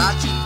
bate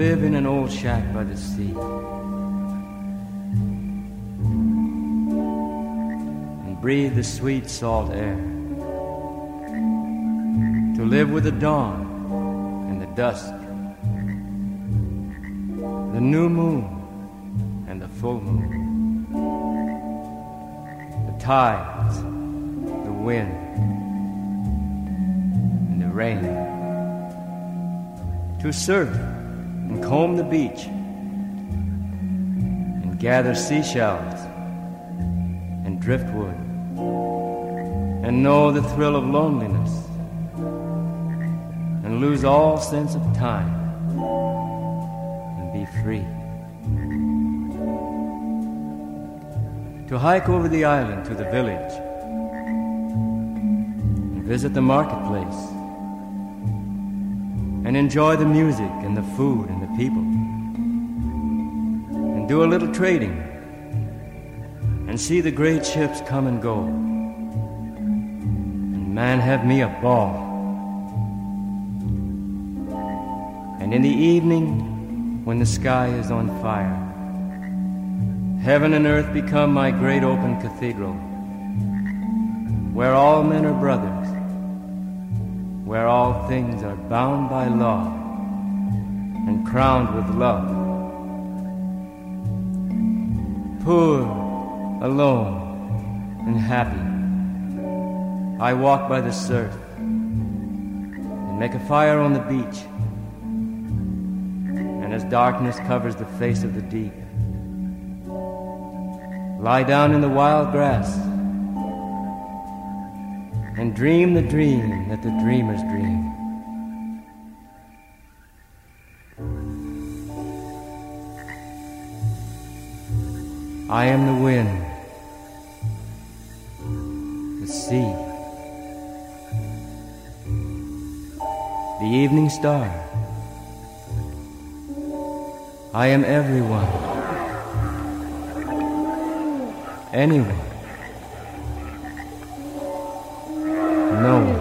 live in an old shack by the sea. And breathe the sweet salt air. To live with the dawn and the dusk. The new moon and the full moon. The tides, the wind, and the rain. To surf and comb the beach and gather seashells and driftwood and know the thrill of loneliness and lose all sense of time and be free. To hike over the island to the village and visit the marketplace and enjoy the music and the food and the people. And do a little trading and see the great ships come and go. And man, have me a ball. And in the evening, when the sky is on fire, heaven and earth become my great open cathedral, where all men are brothers where all things are bound by law and crowned with love. Poor, alone, and happy, I walk by the surf and make a fire on the beach. And as darkness covers the face of the deep, lie down in the wild grass and dream the dream that the dreamers dream. I am the wind, the sea, the evening star. I am everyone, anyone. No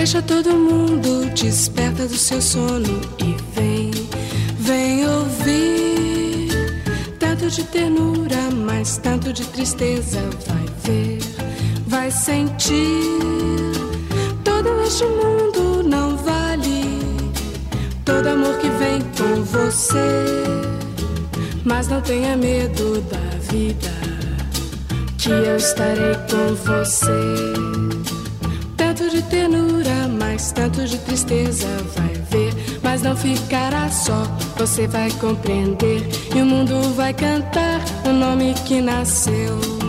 Deixa todo mundo desperta do seu sono e vem, vem ouvir. Tanto de ternura, mas tanto de tristeza. Vai ver, vai sentir. Todo este mundo não vale todo amor que vem com você. Mas não tenha medo da vida, que eu estarei com você de ternura, mas tanto de tristeza vai ver, mas não ficará só. Você vai compreender e o mundo vai cantar o nome que nasceu.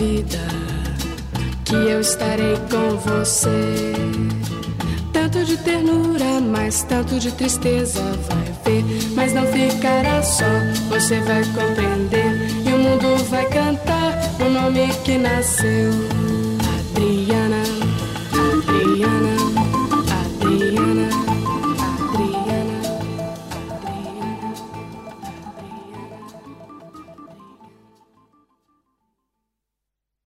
Vida, que eu estarei com você. Tanto de ternura, mas tanto de tristeza vai ver. Mas não ficará só, você vai compreender. E o mundo vai cantar o nome que nasceu.